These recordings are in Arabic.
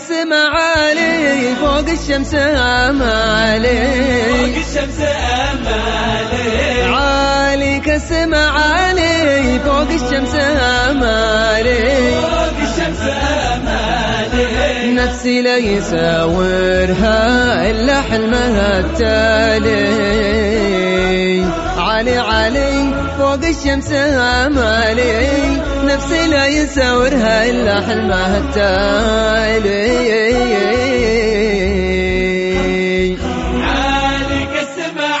السما عالي فوق الشمس آمالي. فوق الشمس عالي كالسما عالي فوق الشمس آمالي. فوق الشمس آمالي. نفسي لا يساورها إلا حلمها التالي. علي علي فوق الشمس آمالي. نفسي لا يساورها الا حلمها التالي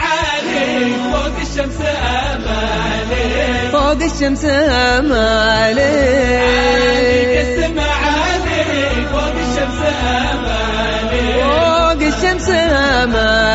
عالي فوق الشمس آمالي. فوق الشمس عالي امالي كالسما عالي فوق الشمس آمالي. فوق الشمس آمالي.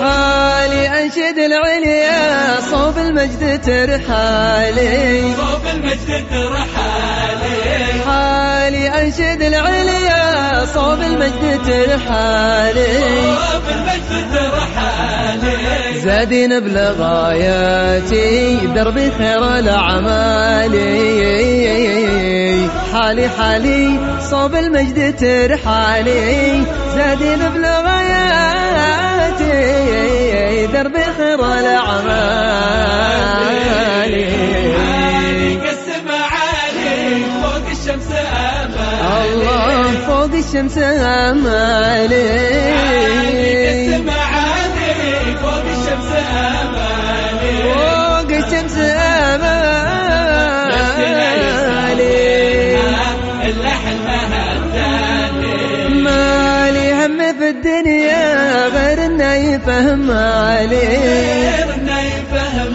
حالي أنشد العليا صوب المجد ترحالي. صوب المجد ترحالي. حالي أنشد العليا صوب المجد ترحالي. صوب المجد ترحالي. زادين بلغاياتي دربي خير الاعمال حالي حالي صوب المجد ترحالي. زادين بلغاياتي دربي خير الاعمال الشمس عالي فوق الشمس آمالي. فوق الشمس الثاني مالي هم في الدنيا غير انه يفهم يفهم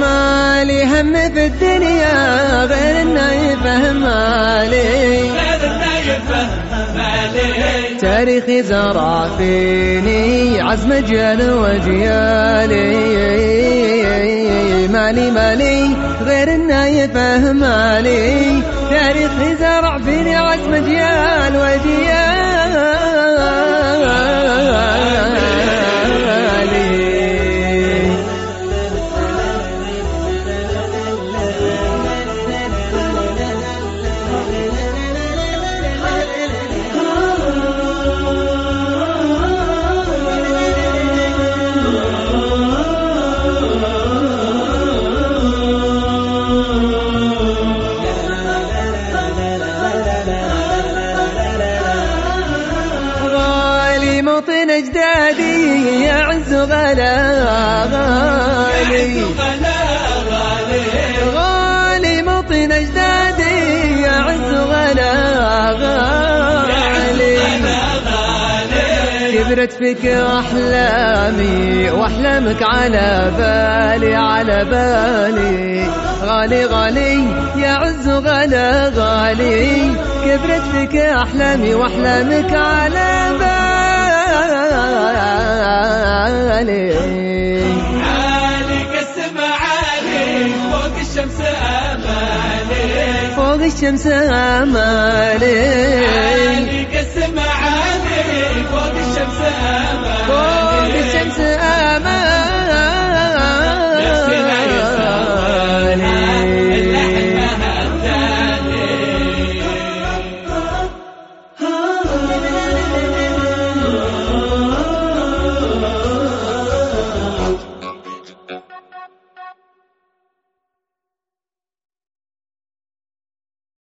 مالي هم في الدنيا غير انه يفهم مالي. تاريخي زرع فيني عزم جيال وجيالي. مالي مالي غير انه يفهم مالي تاريخي زرع فيني عزم جيال وجيالي. موطن أجدادي يا عز غلا غالي. غالي غالي موطن أجدادي يا عز غلا غالي. كبرت فيك احلامي وأحلامك على بالي على بالي. غالي غالي يا عز غلا غالي. كبرت فيك أحلامي وأحلامك على بالي. عالي عالي فوق الشمس آمالي. فوق الشمس فوق آمالي.